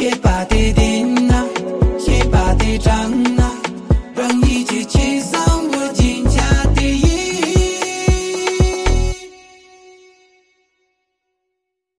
llévate de